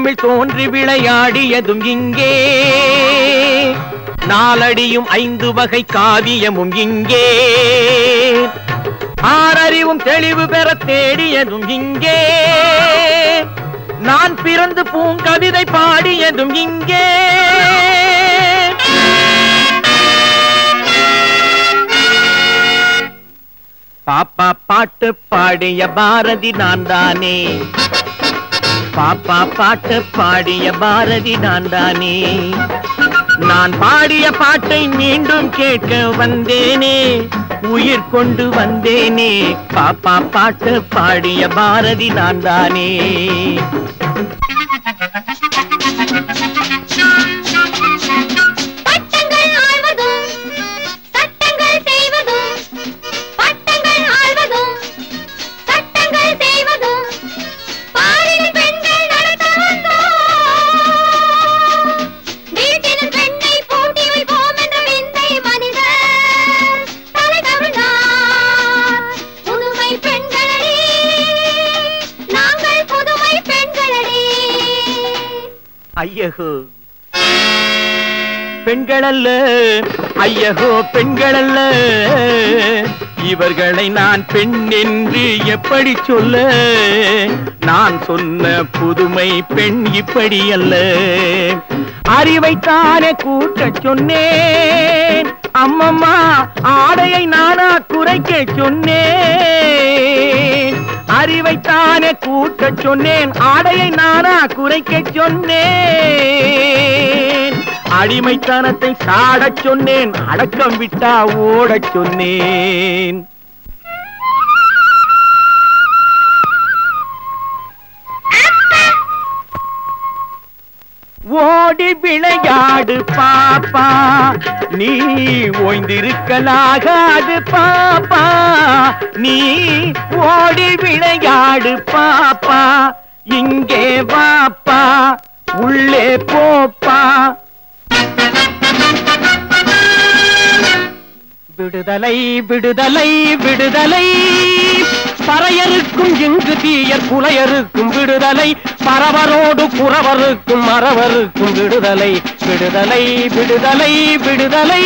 தமிழ் தோன்றி விளையாடியதும் இங்கே. நாலடியும் ஐந்து வகை காவியமும் இங்கே. ஆறறிவும் தெளிவு பெற தேடியதும் இங்கே. நான் பிறந்து பூங்கவிதை பாடியதும் இங்கே. பாப்பா பாட்டு பாடிய பாரதி நான் தானே பாப்பா பாட்டு பாடிய பாரதி நான் தானே நான் பாடிய பாட்டை மீண்டும் கேட்க வந்தேனே. உயிர் கொண்டு வந்தேனே. பாப்பா பாட்டு பாடிய பாரதி நான் தானே ஐயகோ. பெண்களல்ல ஐயகோ பெண்களல்ல. இவர்களை நான் பெண் என்று எப்படி சொல்ல? நான் சொன்ன புதுமை பெண் இப்படி அல்ல அறிவைத்தானே கூட்டச் சொன்னேன். அம்மம்மா ஆடையை நானா குறைக்க சொன்னேன். வைத்தானே கூட்ட சொன்னேன். ஆடையை நானா குறைக்க சொன்னேன். அடிமைத்தனத்தை சாடச் சொன்னேன். அடக்கம் விட்டா ஓடச் சொன்னேன். ஆடி விளையாடு பாப்பா. நீ ஓய்ந்திருக்கலாகாது பாப்பா. நீ ஓடி விளையாடு பாப்பா. இங்கே வாப்பா உள்ளே போப்பா. விடுதலை விடுதலை விடுதலை. பறையருக்கும் இங்கு தீயர் புலையருக்கும் விடுதலை. பரவரோடு புறவருக்கும் மறவருக்கும் விடுதலை. விடுதலை விடுதலை விடுதலை.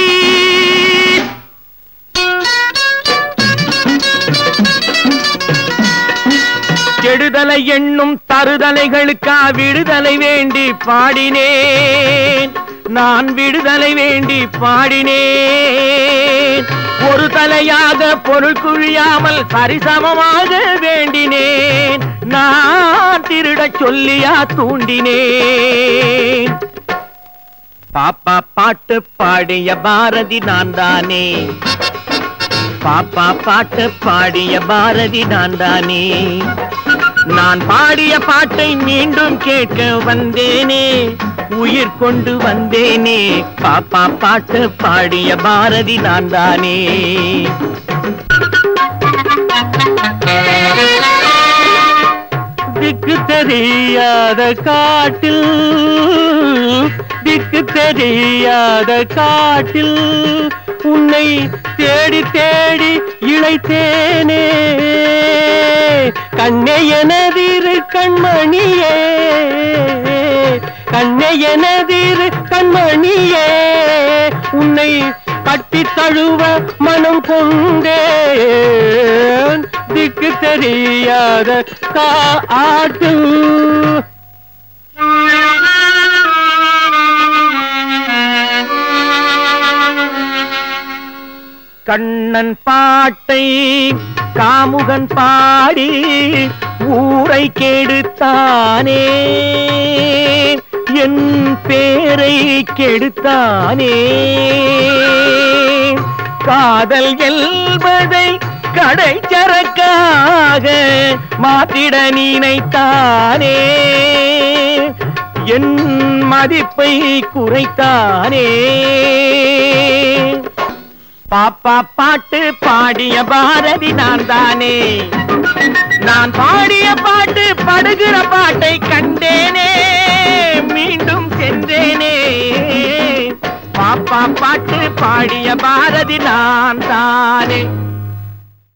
கெடுதலை என்னும் தருதலைகளுக்கா விடுதலை வேண்டி பாடினேன். நான் விடுதலை வேண்டி பாடினேன். ஒரு தலையாக பொருள் குழியாமல் சரிசமமாக வேண்டினேன். நான் திருடச் சொல்லியா தூண்டினேன். பாப்பா பாட்டு பாடிய பாரதி நான் தானே பாப்பா பாட்டு பாடிய பாரதி நான் தானே நான் பாடிய பாட்டை மீண்டும் கேட்க வந்தேனே உயிர் கொண்டு வந்தேனே பாப்பா பாட்டு பாடிய பாரதி நான் தானே. திக்கு தெரியாத காட்டில் திக்கு தெரியாத காட்டில் உன்னை தேடி தேடி இழைத்தேனே. கண்ணே எனதிரு கண்மணியே. கண்ணே எனதிரு கண்மணியே. உன்னை கட்டி தழுவ மனம் கொண்டேன். திக்கு தெரியாத காட்டு கண்ணன் பாட்டை காமுகன் பாடி ஊரை கெடுத்தானே. என் பேரை கெடுத்தானே. காதல் என்பதை கடை சரக்காக மாற்றிட நினைத்தானே. என் மதிப்பை குறைத்தானே. பாப்பா பாட்டு பாடிய பாரதி நான் தானே நான் பாடிய பாட்டு படுகிற பாட்டை கண்டேனே. மீண்டும் சென்றேனே. பாப்பா பாட்டு பாடிய பாரதி நான் தானே